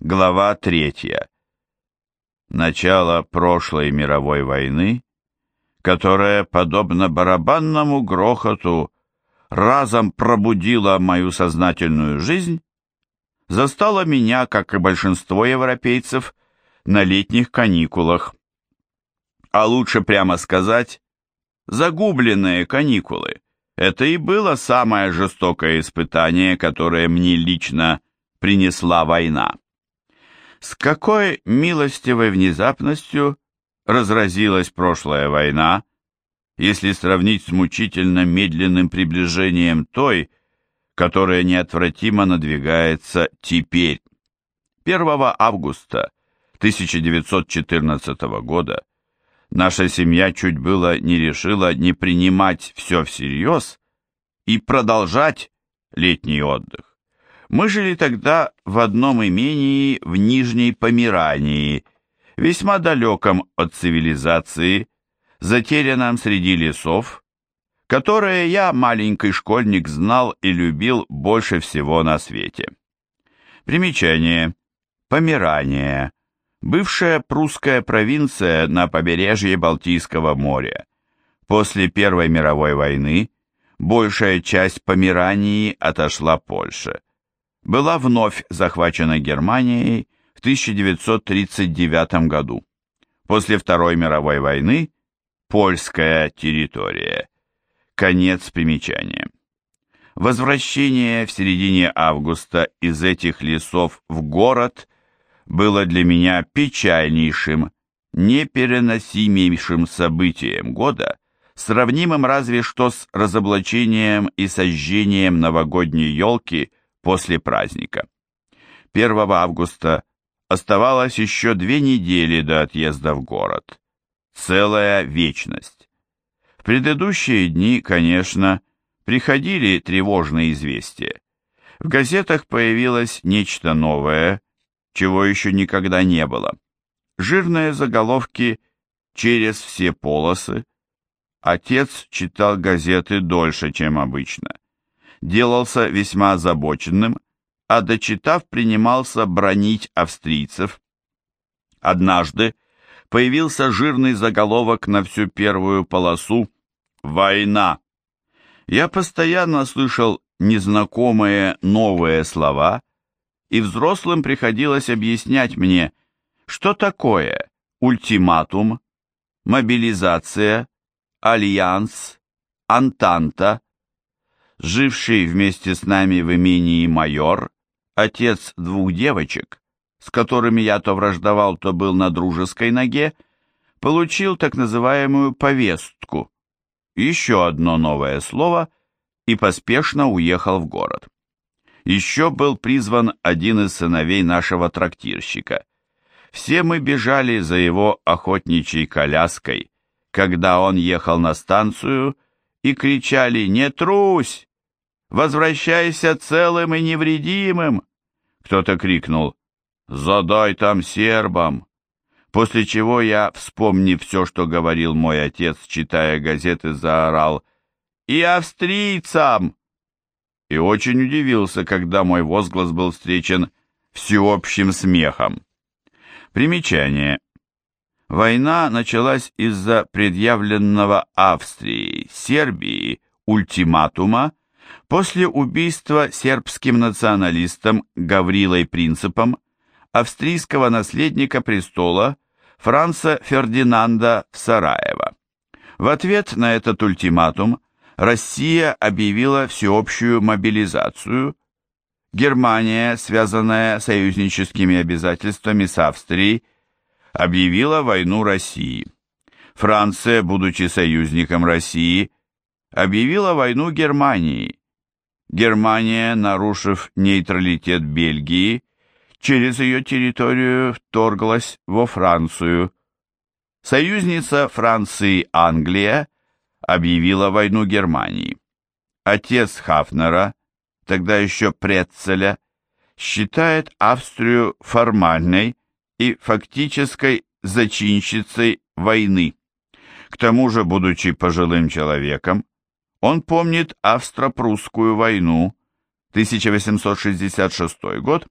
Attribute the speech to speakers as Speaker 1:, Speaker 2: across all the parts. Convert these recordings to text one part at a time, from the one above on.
Speaker 1: Глава третья. Начало прошлой мировой войны, которая, подобно барабанному грохоту, разом пробудила мою сознательную жизнь, застала меня, как и большинство европейцев, на летних каникулах. А лучше прямо сказать, загубленные каникулы. Это и было самое жестокое испытание, которое мне лично принесла война. С какой милостивой внезапностью разразилась прошлая война, если сравнить с мучительно медленным приближением той, которая неотвратимо надвигается теперь. 1 августа 1914 года наша семья чуть было не решила не принимать все всерьез и продолжать летний отдых. Мы жили тогда в одном имении в Нижней Померании, весьма далеком от цивилизации, затерянном среди лесов, которые я, маленький школьник, знал и любил больше всего на свете. Примечание. Померания. Бывшая прусская провинция на побережье Балтийского моря. После Первой мировой войны большая часть Померании отошла Польше. Была вновь захвачена Германией в 1939 году. После Второй мировой войны польская территория. Конец примечания. Возвращение в середине августа из этих лесов в город было для меня печальнейшим, непереносимейшим событием года, сравнимым разве что с разоблачением и сожжением новогодней елки после праздника. 1 августа оставалось еще две недели до отъезда в город. Целая вечность предыдущие дни, конечно, приходили тревожные известия. В газетах появилось нечто новое, чего еще никогда не было. Жирные заголовки через все полосы. Отец читал газеты дольше, чем обычно. Делался весьма озабоченным, а дочитав, принимался бронить австрийцев. Однажды появился жирный заголовок на всю первую полосу Война. Я постоянно слышал незнакомые новые слова, и взрослым приходилось объяснять мне, что такое ультиматум, мобилизация, альянс, антанта. Живший вместе с нами в имении майор, отец двух девочек, с которыми я то враждовал, то был на дружеской ноге, получил так называемую повестку, еще одно новое слово и поспешно уехал в город. Еще был призван один из сыновей нашего трактирщика. Все мы бежали за его охотничьей коляской, когда он ехал на станцию, и кричали «Не трусь! Возвращайся целым и невредимым!» Кто-то крикнул «Задай там сербам!» после чего я, вспомнив все, что говорил мой отец, читая газеты, заорал «И австрийцам!» и очень удивился, когда мой возглас был встречен всеобщим смехом. Примечание. Война началась из-за предъявленного Австрией, Сербии ультиматума после убийства сербским националистом Гаврилой Принципом австрийского наследника престола Франца Фердинанда Сараева. В ответ на этот ультиматум Россия объявила всеобщую мобилизацию. Германия, связанная союзническими обязательствами с Австрией, объявила войну России. Франция, будучи союзником России, объявила войну Германии. Германия, нарушив нейтралитет Бельгии, через ее территорию вторглась во Францию. Союзница Франции Англия объявила войну Германии. Отец Хафнера, тогда еще Прецеля, считает Австрию формальной и фактической зачинщицей войны. К тому же, будучи пожилым человеком, он помнит Австро-Прусскую войну 1866 год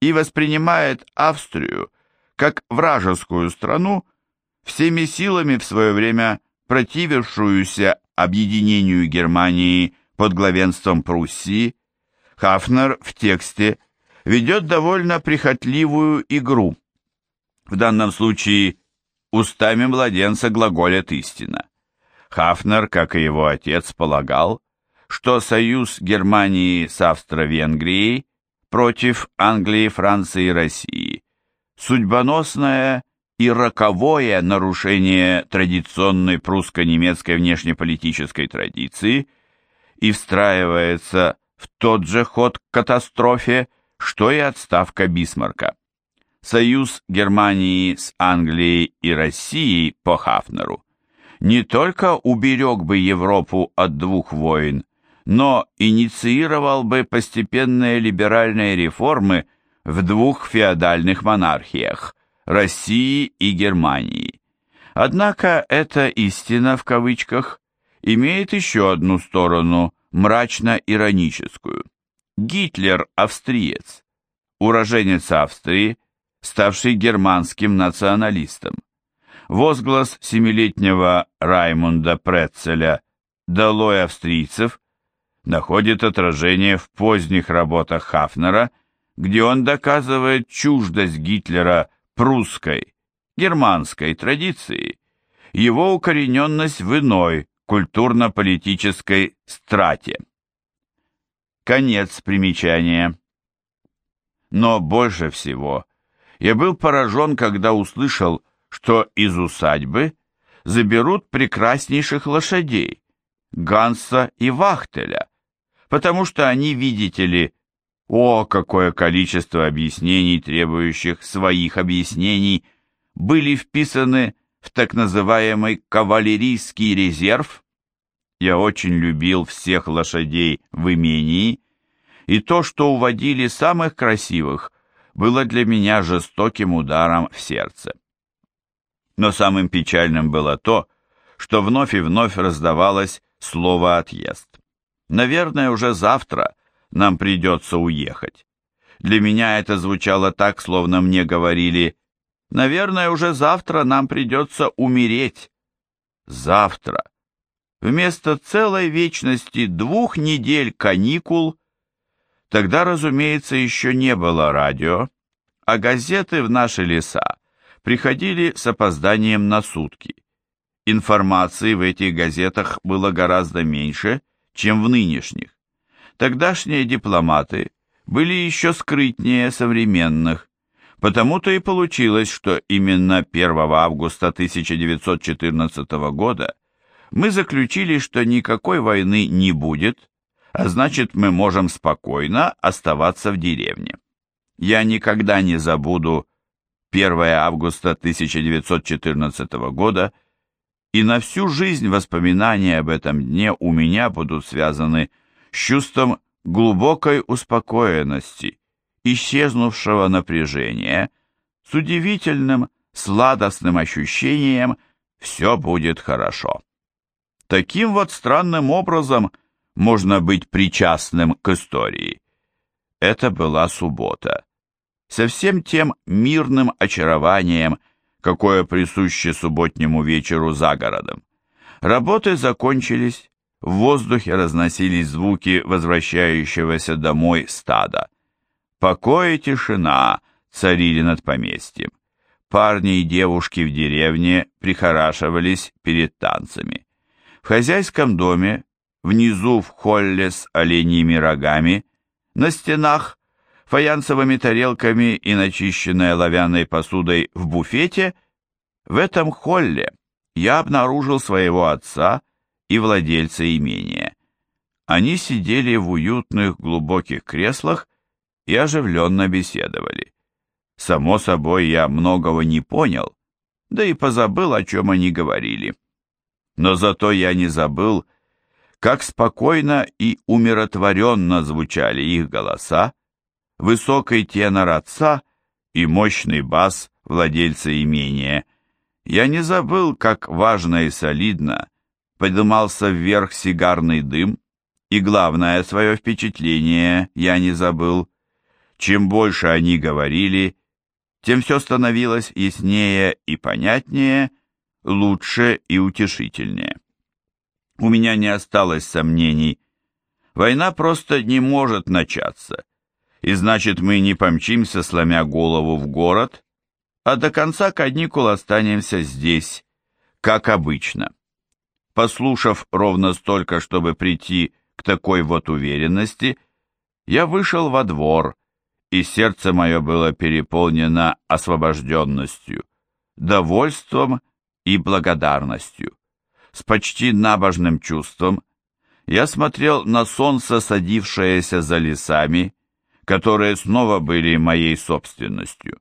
Speaker 1: и воспринимает Австрию как вражескую страну, всеми силами в свое время противившуюся объединению Германии под главенством Пруссии, Хафнер в тексте ведет довольно прихотливую игру. В данном случае устами младенца глаголят истина. Хафнер, как и его отец, полагал, что союз Германии с Австро-Венгрией против Англии, Франции и России судьбоносное и роковое нарушение традиционной прусско-немецкой внешнеполитической традиции и встраивается в тот же ход к катастрофе, что и отставка Бисмарка. Союз Германии с Англией и Россией по Хафнеру не только уберег бы Европу от двух войн, но инициировал бы постепенные либеральные реформы в двух феодальных монархиях – России и Германии. Однако эта истина в кавычках имеет еще одну сторону, мрачно-ироническую. Гитлер – австриец, уроженец Австрии, ставший германским националистом. Возглас семилетнего Раймунда Претцеля «Долой австрийцев» находит отражение в поздних работах Хафнера, где он доказывает чуждость Гитлера прусской, германской традиции, его укорененность в иной культурно-политической страте. Конец примечания. Но больше всего я был поражен, когда услышал, что из усадьбы заберут прекраснейших лошадей, Ганса и Вахтеля, потому что они, видите ли, о, какое количество объяснений, требующих своих объяснений, были вписаны в так называемый кавалерийский резерв. Я очень любил всех лошадей в имении, и то, что уводили самых красивых, было для меня жестоким ударом в сердце. Но самым печальным было то, что вновь и вновь раздавалось слово «отъезд». Наверное, уже завтра нам придется уехать. Для меня это звучало так, словно мне говорили, наверное, уже завтра нам придется умереть. Завтра. Вместо целой вечности двух недель каникул, тогда, разумеется, еще не было радио, а газеты в наши леса приходили с опозданием на сутки. Информации в этих газетах было гораздо меньше, чем в нынешних. Тогдашние дипломаты были еще скрытнее современных, потому-то и получилось, что именно 1 августа 1914 года мы заключили, что никакой войны не будет, а значит мы можем спокойно оставаться в деревне. Я никогда не забуду 1 августа 1914 года, и на всю жизнь воспоминания об этом дне у меня будут связаны с чувством глубокой успокоенности, исчезнувшего напряжения, с удивительным сладостным ощущением «все будет хорошо». Таким вот странным образом можно быть причастным к истории. Это была суббота. Со всем тем мирным очарованием, какое присуще субботнему вечеру за городом. Работы закончились, в воздухе разносились звуки возвращающегося домой стада. Покой и тишина царили над поместьем. Парни и девушки в деревне прихорашивались перед танцами. В хозяйском доме, внизу в холле с оленьими рогами, на стенах фаянсовыми тарелками и начищенной оловянной посудой в буфете, в этом холле я обнаружил своего отца и владельца имения. Они сидели в уютных глубоких креслах и оживленно беседовали. Само собой, я многого не понял, да и позабыл, о чем они говорили. Но зато я не забыл, как спокойно и умиротворенно звучали их голоса, высокий тенор отца и мощный бас владельца имения. Я не забыл, как важно и солидно подымался вверх сигарный дым, и главное свое впечатление я не забыл. Чем больше они говорили, тем все становилось яснее и понятнее, лучше и утешительнее. У меня не осталось сомнений. Война просто не может начаться, и значит мы не помчимся, сломя голову в город, а до конца каникул останемся здесь, как обычно. Послушав ровно столько, чтобы прийти к такой вот уверенности, я вышел во двор, и сердце мое было переполнено освобожденностью, довольством и благодарностью. С почти набожным чувством я смотрел на солнце, садившееся за лесами, которые снова были моей собственностью.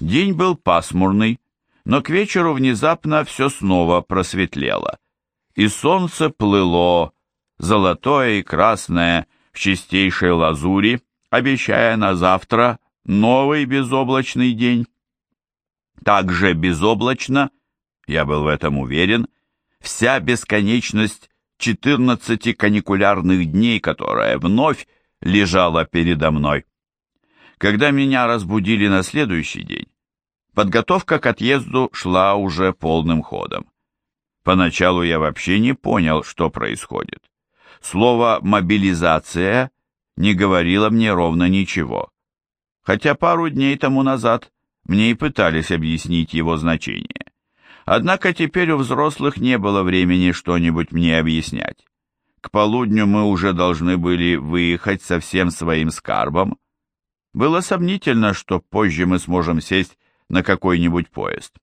Speaker 1: День был пасмурный, но к вечеру внезапно все снова просветлело, и солнце плыло, золотое и красное, в чистейшей лазури, обещая на завтра новый безоблачный день. Также безоблачно, я был в этом уверен, вся бесконечность 14 каникулярных дней, которая вновь лежала передо мной. Когда меня разбудили на следующий день, подготовка к отъезду шла уже полным ходом. Поначалу я вообще не понял, что происходит. Слово «мобилизация» не говорило мне ровно ничего. Хотя пару дней тому назад мне и пытались объяснить его значение. Однако теперь у взрослых не было времени что-нибудь мне объяснять. К полудню мы уже должны были выехать со всем своим скарбом. Было сомнительно, что позже мы сможем сесть на какой-нибудь поезд.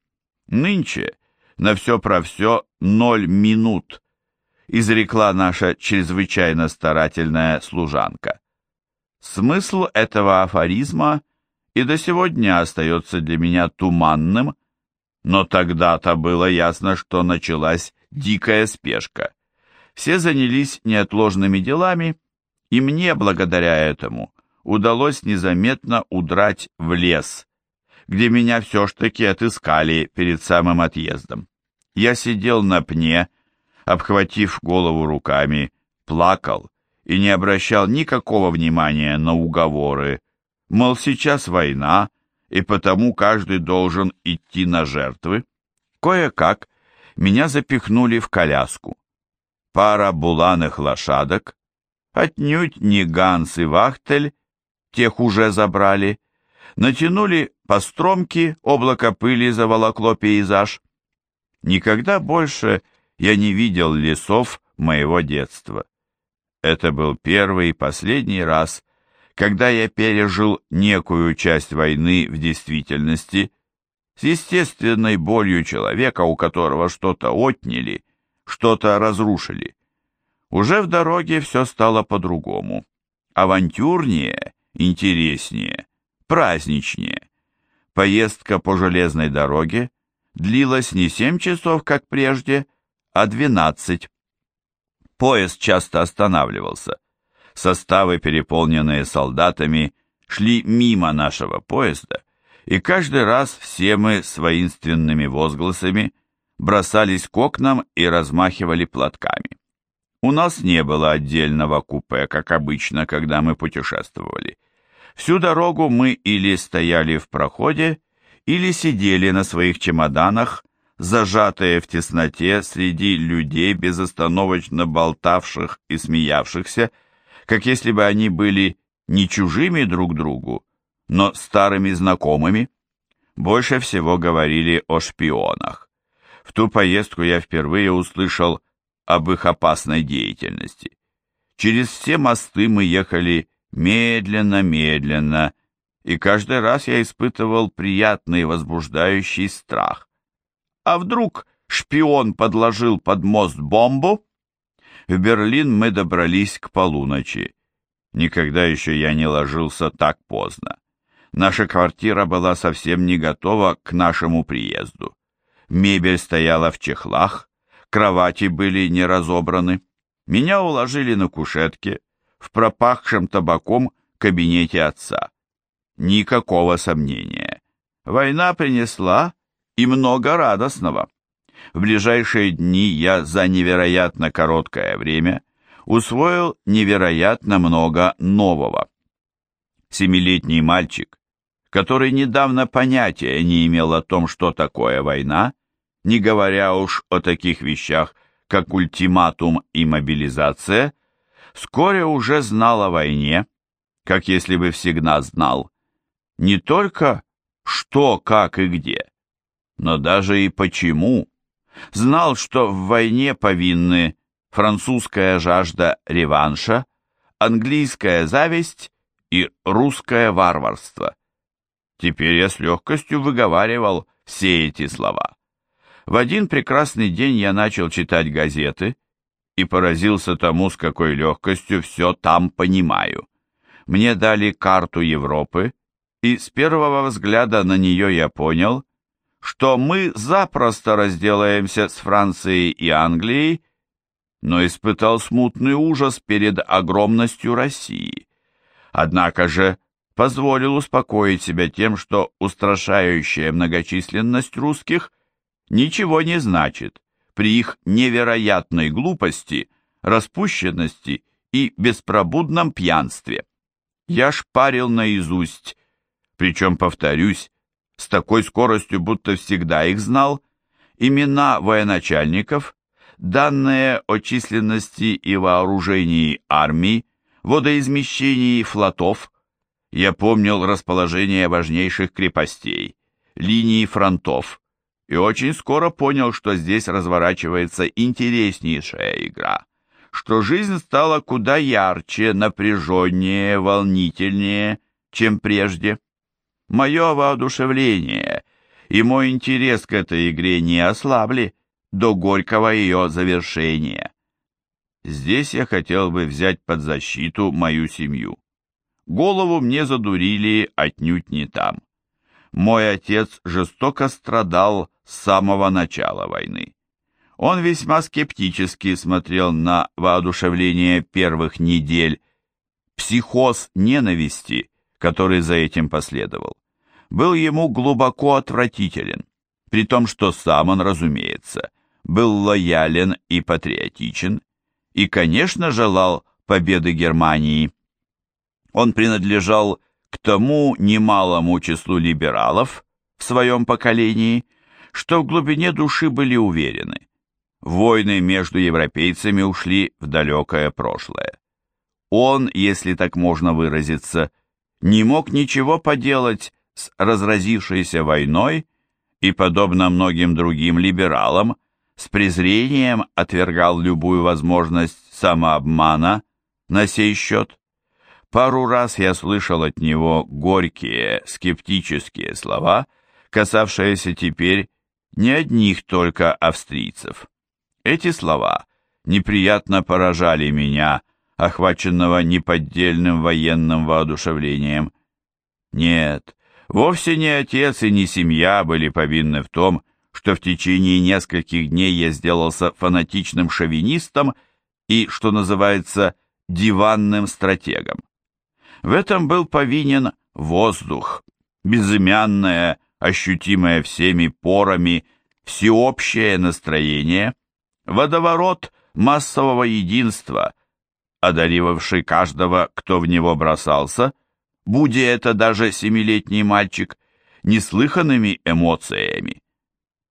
Speaker 1: Нынче на все про все ноль минут, изрекла наша чрезвычайно старательная служанка. Смысл этого афоризма и до сего дня остается для меня туманным, но тогда-то было ясно, что началась дикая спешка. Все занялись неотложными делами, и мне, благодаря этому, удалось незаметно удрать в лес, где меня все ж таки отыскали перед самым отъездом. Я сидел на пне, обхватив голову руками, плакал и не обращал никакого внимания на уговоры, мол, сейчас война, и потому каждый должен идти на жертвы. Кое-как меня запихнули в коляску. Пара буланых лошадок, отнюдь не Ганс и Вахтель, тех уже забрали, натянули по стромке, облако пыли заволокло пейзаж. Никогда больше я не видел лесов моего детства. Это был первый и последний раз, когда я пережил некую часть войны в действительности, с естественной болью человека, у которого что-то отняли, что-то разрушили. Уже в дороге все стало по-другому. Авантюрнее, интереснее, праздничнее. Поездка по железной дороге длилась не семь часов, как прежде, а двенадцать. Поезд часто останавливался. Составы, переполненные солдатами, шли мимо нашего поезда, и каждый раз все мы с воинственными возгласами бросались к окнам и размахивали платками. У нас не было отдельного купе, как обычно, когда мы путешествовали. Всю дорогу мы или стояли в проходе, или сидели на своих чемоданах, зажатые в тесноте среди людей, безостановочно болтавших и смеявшихся, как если бы они были не чужими друг другу, но старыми знакомыми. Больше всего говорили о шпионах. В ту поездку я впервые услышал об их опасной деятельности. Через все мосты мы ехали медленно-медленно, и каждый раз я испытывал приятный возбуждающий страх. А вдруг шпион подложил под мост бомбу? В Берлин мы добрались к полуночи. Никогда еще я не ложился так поздно. Наша квартира была совсем не готова к нашему приезду. Мебель стояла в чехлах, кровати были не разобраны. Меня уложили на кушетке в пропахшем табаком кабинете отца. Никакого сомнения. Война принесла и много радостного. В ближайшие дни я за невероятно короткое время усвоил невероятно много нового. семилетний мальчик, который недавно понятия не имел о том, что такое война, не говоря уж о таких вещах, как ультиматум и мобилизация, вскоре уже знал о войне, как если бы всегда знал, не только что, как и где, но даже и почему. Знал, что в войне повинны французская жажда реванша, английская зависть и русское варварство. Теперь я с легкостью выговаривал все эти слова. В один прекрасный день я начал читать газеты и поразился тому, с какой легкостью все там понимаю. Мне дали карту Европы, и с первого взгляда на нее я понял, что мы запросто разделаемся с Францией и Англией, но испытал смутный ужас перед огромностью России. Однако же позволил успокоить себя тем, что устрашающая многочисленность русских ничего не значит при их невероятной глупости, распущенности и беспробудном пьянстве. Я шпарил наизусть, причем, повторюсь, с такой скоростью, будто всегда их знал, имена военачальников, данные о численности и вооружении армии, водоизмещении флотов. Я помнил расположение важнейших крепостей, линии фронтов, и очень скоро понял, что здесь разворачивается интереснейшая игра, что жизнь стала куда ярче, напряженнее, волнительнее, чем прежде. Мое воодушевление и мой интерес к этой игре не ослабли до горького ее завершения. Здесь я хотел бы взять под защиту мою семью. Голову мне задурили отнюдь не там. Мой отец жестоко страдал с самого начала войны. Он весьма скептически смотрел на воодушевление первых недель, психоз ненависти, который за этим последовал, был ему глубоко отвратителен, при том, что сам он, разумеется, был лоялен и патриотичен, и, конечно, желал победы Германии. Он принадлежал к тому немалому числу либералов в своем поколении, что в глубине души были уверены. Войны между европейцами ушли в далекое прошлое. Он, если так можно выразиться, не мог ничего поделать с разразившейся войной и, подобно многим другим либералам, с презрением отвергал любую возможность самообмана на сей счет. Пару раз я слышал от него горькие, скептические слова, касавшиеся теперь не одних только австрийцев. Эти слова неприятно поражали меня, охваченного неподдельным военным воодушевлением. Нет, вовсе не отец и не семья были повинны в том, что в течение нескольких дней я сделался фанатичным шовинистом и, что называется, диванным стратегом. В этом был повинен воздух, безымянное, ощутимое всеми порами, всеобщее настроение, водоворот массового единства, одаривавший каждого, кто в него бросался, будь это даже семилетний мальчик, неслыханными эмоциями.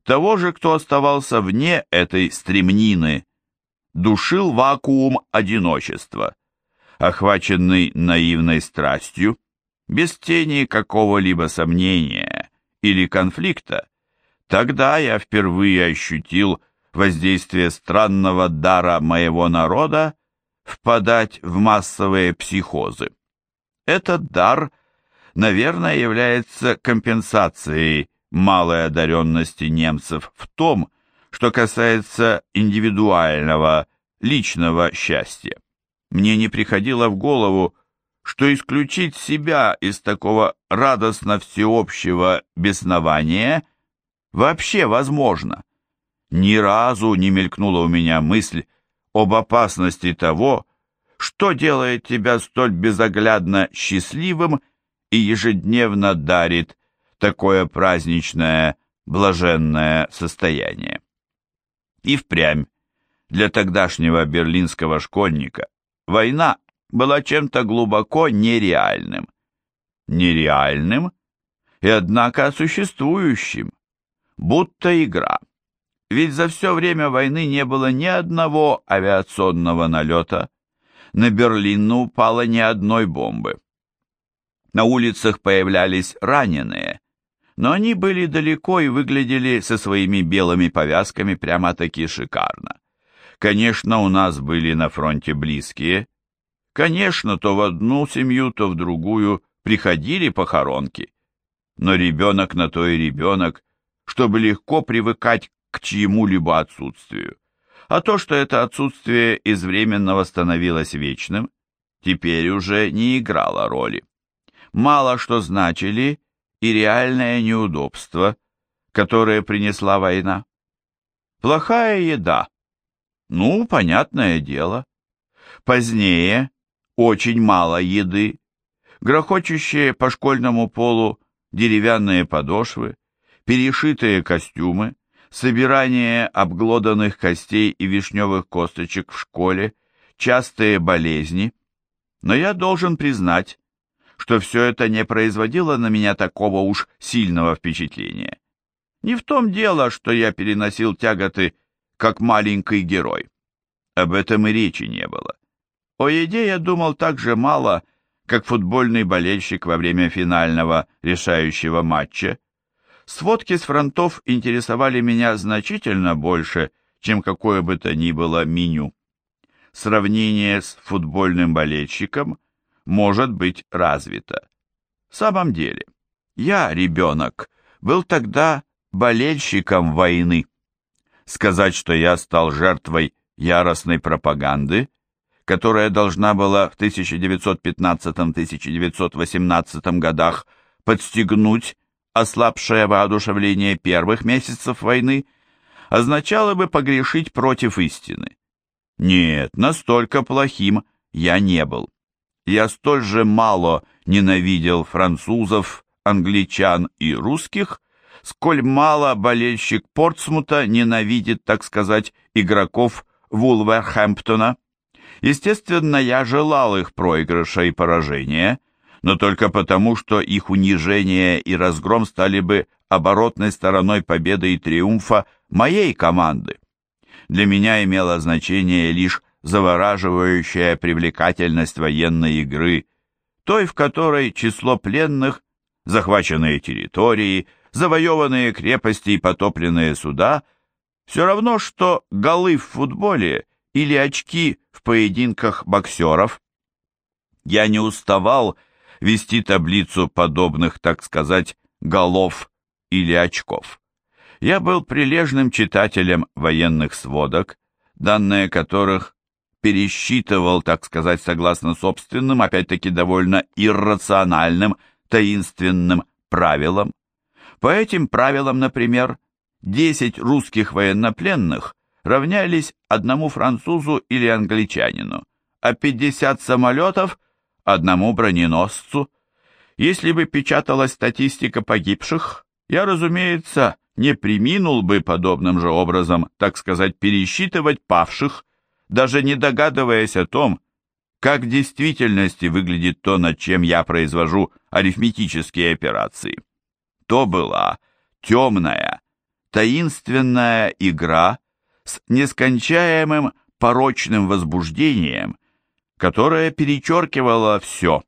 Speaker 1: Того же, кто оставался вне этой стремнины, душил вакуум одиночества, охваченный наивной страстью, без тени какого-либо сомнения, или конфликта, тогда я впервые ощутил воздействие странного дара моего народа впадать в массовые психозы. Этот дар, наверное, является компенсацией малой одаренности немцев в том, что касается индивидуального, личного счастья. Мне не приходило в голову, что исключить себя из такого радостно всеобщего беснования вообще возможно. Ни разу не мелькнула у меня мысль об опасности того, что делает тебя столь безоглядно счастливым и ежедневно дарит такое праздничное, блаженное состояние. И впрямь, для тогдашнего берлинского школьника война была чем-то глубоко нереальным. нереальным и, однако, существующим, будто игра. Ведь за все время войны не было ни одного авиационного налета, на Берлин не упало ни одной бомбы. На улицах появлялись раненые, но они были далеко и выглядели со своими белыми повязками прямо-таки шикарно. Конечно, у нас были на фронте близкие. Конечно, то в одну семью, то в другую приходили похоронки. Но ребенок на то и ребенок, чтобы легко привыкать к чьему-либо отсутствию. А то, что это отсутствие из временного становилось вечным, теперь уже не играло роли. Мало что значили и реальное неудобство, которое принесла война. Плохая еда. Ну, понятное дело. Позднее очень мало еды, грохочущие по школьному полу деревянные подошвы, перешитые костюмы, собирание обглоданных костей и вишневых косточек в школе, частые болезни. Но я должен признать, что все это не производило на меня такого уж сильного впечатления. Не в том дело, что я переносил тяготы, как маленький герой. Об этом и речи не было. О еде я думал так же мало, как футбольный болельщик во время финального решающего матча, Сводки с фронтов интересовали меня значительно больше, чем какое бы то ни было меню. Сравнение с футбольным болельщиком может быть развито. В самом деле, я, ребенок, был тогда болельщиком войны. Сказать, что я стал жертвой яростной пропаганды, которая должна была в 1915-1918 годах подстегнуть ослабшее воодушевление первых месяцев войны означало бы погрешить против истины. Нет, настолько плохим я не был. Я столь же мало ненавидел французов, англичан и русских, сколь мало болельщик Портсмута ненавидит, так сказать, игроков Вулверхэмптона. Естественно, я желал их проигрыша и поражения, но только потому, что их унижение и разгром стали бы оборотной стороной победы и триумфа моей команды. Для меня имело значение лишь завораживающая привлекательность военной игры, той, в которой число пленных, захваченные территории, завоеванные крепости и потопленные суда все равно, что голы в футболе или очки в поединках боксеров. Я не уставал вести таблицу подобных, так сказать, голов или очков. Я был прилежным читателем военных сводок, данные которых пересчитывал, так сказать, согласно собственным, опять-таки довольно иррациональным, таинственным правилам. По этим правилам, например, 10 русских военнопленных равнялись одному французу или англичанину, а 50 самолетов – одному броненосцу. Если бы печаталась статистика погибших, я, разумеется, не приминул бы подобным же образом, так сказать, пересчитывать павших, даже не догадываясь о том, как в действительности выглядит то, над чем я произвожу арифметические операции. То была темная, таинственная игра с нескончаемым порочным возбуждением, которая перечеркивала все,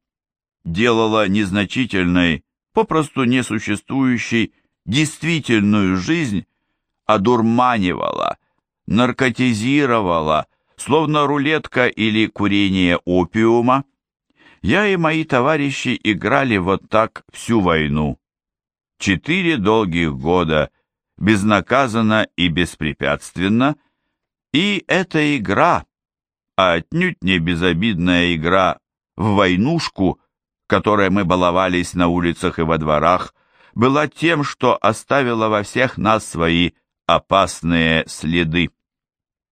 Speaker 1: делала незначительной, попросту несуществующей, действительную жизнь, одурманивала, наркотизировала, словно рулетка или курение опиума. Я и мои товарищи играли вот так всю войну. Четыре долгих года, безнаказанно и беспрепятственно, и эта игра — а отнюдь не безобидная игра в войнушку, которой мы баловались на улицах и во дворах, была тем, что оставила во всех нас свои опасные следы.